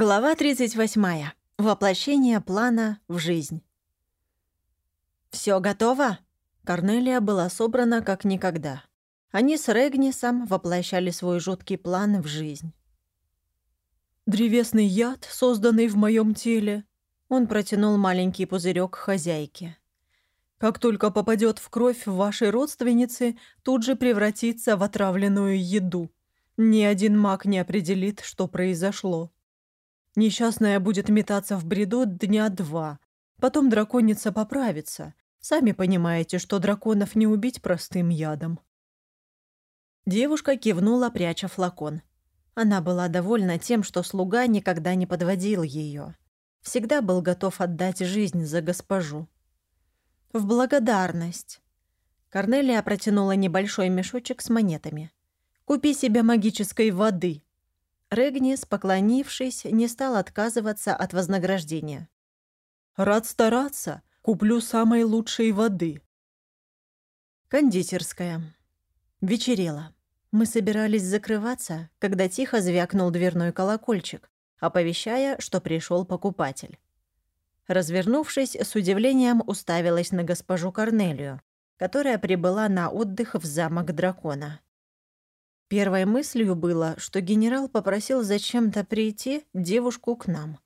Глава 38. Воплощение плана в жизнь. Все готово?» Корнелия была собрана как никогда. Они с Регнисом воплощали свой жуткий план в жизнь. «Древесный яд, созданный в моем теле», он протянул маленький пузырек хозяйке. «Как только попадет в кровь вашей родственницы, тут же превратится в отравленную еду. Ни один маг не определит, что произошло». Несчастная будет метаться в бреду дня два. Потом драконица поправится. Сами понимаете, что драконов не убить простым ядом. Девушка кивнула, пряча флакон. Она была довольна тем, что слуга никогда не подводил ее. Всегда был готов отдать жизнь за госпожу. В благодарность. Корнелия протянула небольшой мешочек с монетами. «Купи себе магической воды», Регнис, поклонившись, не стал отказываться от вознаграждения. «Рад стараться. Куплю самой лучшей воды». Кондитерская. Вечерело. Мы собирались закрываться, когда тихо звякнул дверной колокольчик, оповещая, что пришел покупатель. Развернувшись, с удивлением уставилась на госпожу Корнелию, которая прибыла на отдых в замок дракона. Первой мыслью было, что генерал попросил зачем-то прийти девушку к нам.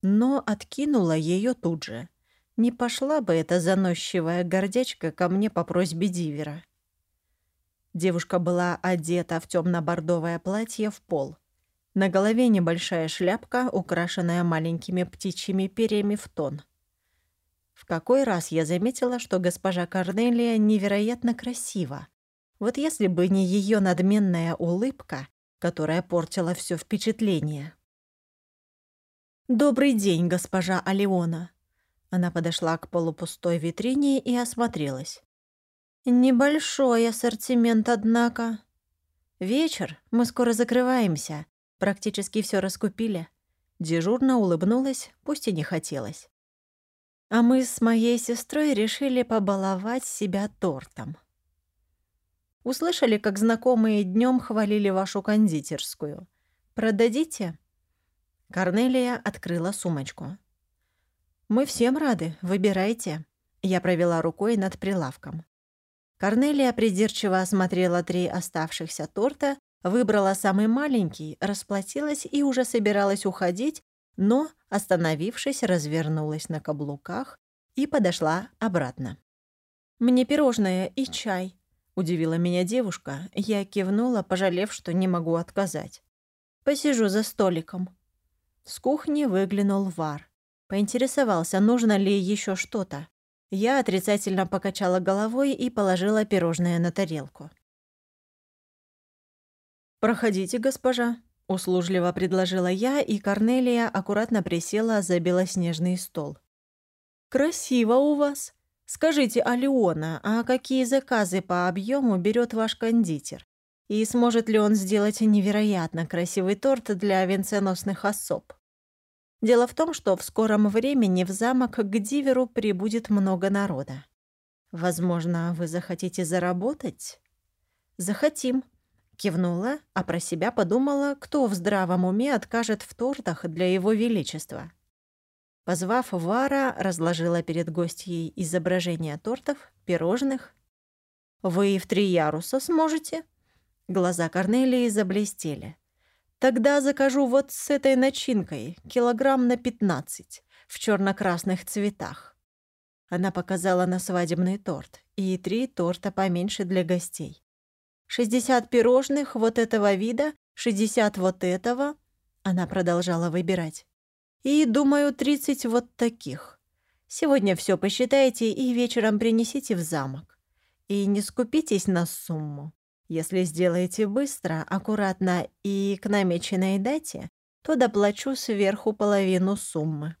Но откинула ее тут же. Не пошла бы эта заносчивая гордячка ко мне по просьбе Дивера. Девушка была одета в темно-бордовое платье в пол. На голове небольшая шляпка, украшенная маленькими птичьими перьями в тон. В какой раз я заметила, что госпожа Корнелия невероятно красива, вот если бы не ее надменная улыбка, которая портила все впечатление. «Добрый день, госпожа Алиона!» Она подошла к полупустой витрине и осмотрелась. «Небольшой ассортимент, однако. Вечер, мы скоро закрываемся. Практически все раскупили». Дежурно улыбнулась, пусть и не хотелось. А мы с моей сестрой решили побаловать себя тортом. Услышали, как знакомые днем хвалили вашу кондитерскую. Продадите?» Корнелия открыла сумочку. «Мы всем рады, выбирайте». Я провела рукой над прилавком. Корнелия придирчиво осмотрела три оставшихся торта, выбрала самый маленький, расплатилась и уже собиралась уходить, но, остановившись, развернулась на каблуках и подошла обратно. «Мне пирожное и чай», Удивила меня девушка, я кивнула, пожалев, что не могу отказать. «Посижу за столиком». С кухни выглянул Вар. Поинтересовался, нужно ли еще что-то. Я отрицательно покачала головой и положила пирожное на тарелку. «Проходите, госпожа», — услужливо предложила я, и Корнелия аккуратно присела за белоснежный стол. «Красиво у вас», Скажите, Алиона, а какие заказы по объему берет ваш кондитер? И сможет ли он сделать невероятно красивый торт для венценосных особ? Дело в том, что в скором времени в замок к Диверу прибудет много народа. Возможно, вы захотите заработать? Захотим, кивнула, а про себя подумала, кто в здравом уме откажет в тортах для его величества. Позвав Вара, разложила перед гостьей изображения тортов, пирожных. «Вы в три яруса сможете?» Глаза Корнелии заблестели. «Тогда закажу вот с этой начинкой, килограмм на пятнадцать, в черно красных цветах». Она показала на свадебный торт и три торта поменьше для гостей. «Шестьдесят пирожных вот этого вида, шестьдесят вот этого». Она продолжала выбирать. И, думаю, тридцать вот таких. Сегодня все посчитайте и вечером принесите в замок. И не скупитесь на сумму. Если сделаете быстро, аккуратно и к намеченной дате, то доплачу сверху половину суммы».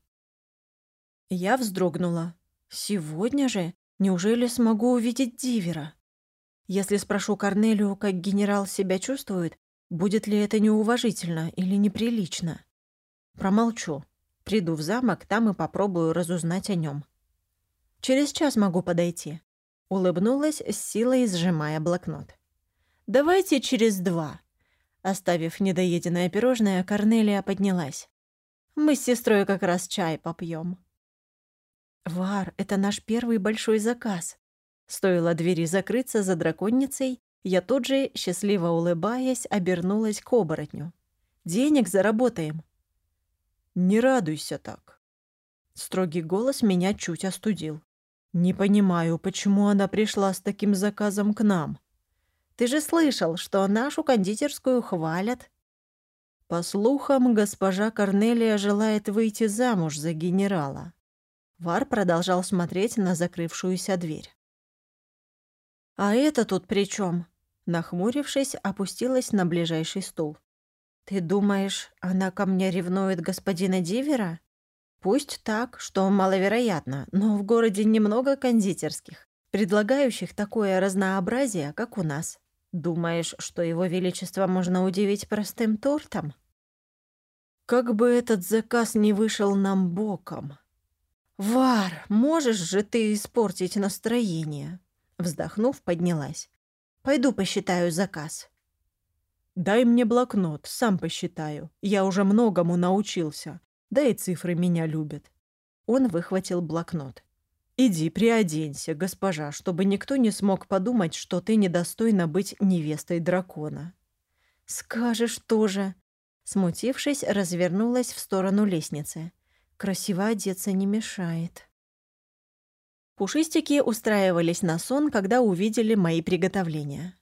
Я вздрогнула. «Сегодня же? Неужели смогу увидеть Дивера?» Если спрошу Корнелию, как генерал себя чувствует, будет ли это неуважительно или неприлично? Промолчу. Приду в замок, там и попробую разузнать о нем. Через час могу подойти. Улыбнулась с силой, сжимая блокнот. «Давайте через два». Оставив недоеденное пирожное, Корнелия поднялась. Мы с сестрой как раз чай попьем. Вар, это наш первый большой заказ. Стоило двери закрыться за драконницей, я тут же, счастливо улыбаясь, обернулась к оборотню. «Денег заработаем». «Не радуйся так». Строгий голос меня чуть остудил. «Не понимаю, почему она пришла с таким заказом к нам. Ты же слышал, что нашу кондитерскую хвалят». По слухам, госпожа Корнелия желает выйти замуж за генерала. Вар продолжал смотреть на закрывшуюся дверь. «А это тут при чем? Нахмурившись, опустилась на ближайший стул. «Ты думаешь, она ко мне ревнует господина Дивера? Пусть так, что маловероятно, но в городе немного кондитерских, предлагающих такое разнообразие, как у нас. Думаешь, что его величество можно удивить простым тортом?» «Как бы этот заказ не вышел нам боком!» «Вар, можешь же ты испортить настроение?» Вздохнув, поднялась. «Пойду посчитаю заказ». «Дай мне блокнот, сам посчитаю. Я уже многому научился. Да и цифры меня любят». Он выхватил блокнот. «Иди, приоденься, госпожа, чтобы никто не смог подумать, что ты недостойна быть невестой дракона». «Скажешь тоже». Смутившись, развернулась в сторону лестницы. Красиво одеться не мешает. Пушистики устраивались на сон, когда увидели мои приготовления.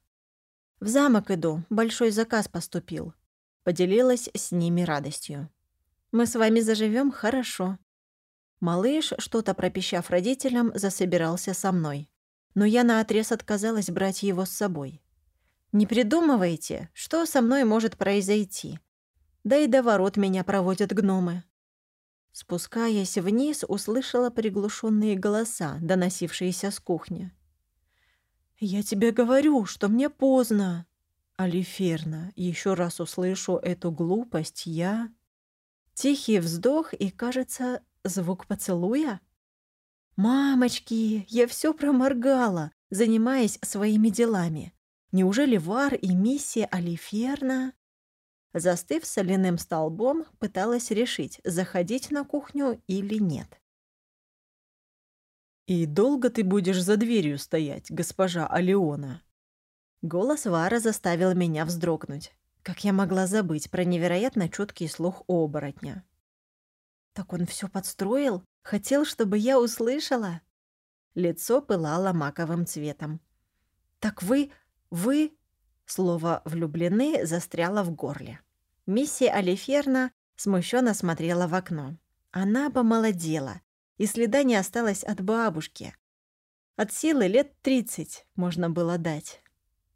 «В замок иду, большой заказ поступил», — поделилась с ними радостью. «Мы с вами заживем хорошо». Малыш, что-то пропищав родителям, засобирался со мной. Но я наотрез отказалась брать его с собой. «Не придумывайте, что со мной может произойти. Да и до ворот меня проводят гномы. Спускаясь вниз, услышала приглушенные голоса, доносившиеся с кухни. «Я тебе говорю, что мне поздно!» «Алиферна, еще раз услышу эту глупость, я...» Тихий вздох и, кажется, звук поцелуя. «Мамочки, я все проморгала, занимаясь своими делами. Неужели Вар и миссия Алиферна...» Застыв соляным столбом, пыталась решить, заходить на кухню или нет. «И долго ты будешь за дверью стоять, госпожа Алеона?» Голос Вара заставил меня вздрогнуть. Как я могла забыть про невероятно чуткий слух оборотня? Так он все подстроил? Хотел, чтобы я услышала? Лицо пылало маковым цветом. «Так вы... вы...» Слово «влюблены» застряло в горле. Мисси Алиферна смущенно смотрела в окно. Она помолодела, и следа не осталось от бабушки. От силы лет тридцать можно было дать.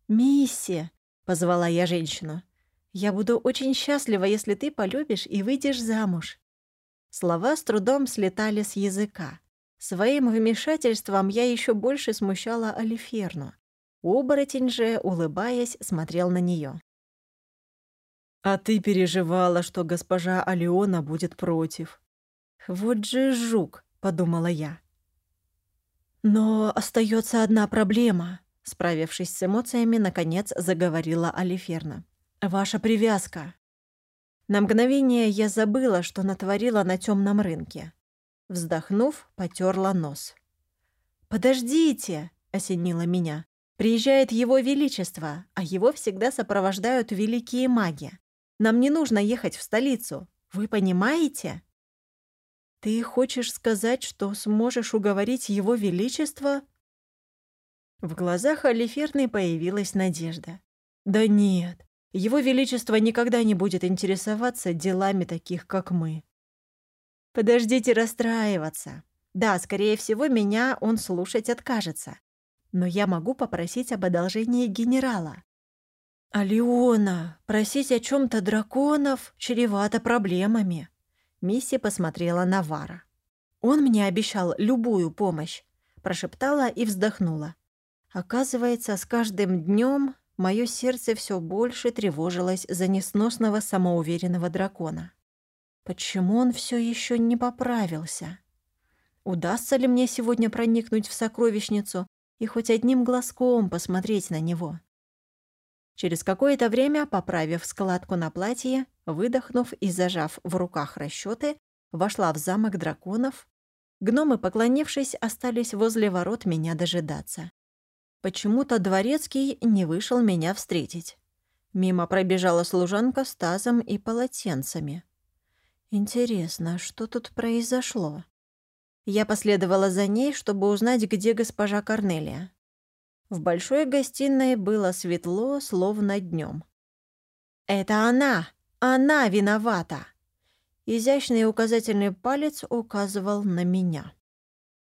«Мисси», — позвала я женщину, — «я буду очень счастлива, если ты полюбишь и выйдешь замуж». Слова с трудом слетали с языка. Своим вмешательством я еще больше смущала Алиферну. Оборотень же, улыбаясь, смотрел на нее. «А ты переживала, что госпожа Алиона будет против». «Вот же жук», — подумала я. «Но остается одна проблема», — справившись с эмоциями, наконец заговорила Алиферна. «Ваша привязка». На мгновение я забыла, что натворила на темном рынке. Вздохнув, потерла нос. «Подождите!» — осенило меня. Приезжает Его Величество, а его всегда сопровождают великие маги. Нам не нужно ехать в столицу. Вы понимаете? Ты хочешь сказать, что сможешь уговорить Его Величество? В глазах Алиферны появилась надежда. Да нет, Его Величество никогда не будет интересоваться делами таких, как мы. Подождите расстраиваться. Да, скорее всего, меня он слушать откажется но я могу попросить об одолжении генерала. «Алиона, просить о чем то драконов чревато проблемами». Мисси посмотрела на Вара. «Он мне обещал любую помощь», — прошептала и вздохнула. Оказывается, с каждым днем мое сердце все больше тревожилось за несносного самоуверенного дракона. Почему он все еще не поправился? Удастся ли мне сегодня проникнуть в сокровищницу и хоть одним глазком посмотреть на него. Через какое-то время, поправив складку на платье, выдохнув и зажав в руках расчеты, вошла в замок драконов. Гномы, поклонившись, остались возле ворот меня дожидаться. Почему-то дворецкий не вышел меня встретить. Мимо пробежала служанка с тазом и полотенцами. Интересно, что тут произошло? Я последовала за ней, чтобы узнать, где госпожа Корнелия. В большой гостиной было светло, словно днем. «Это она! Она виновата!» Изящный указательный палец указывал на меня.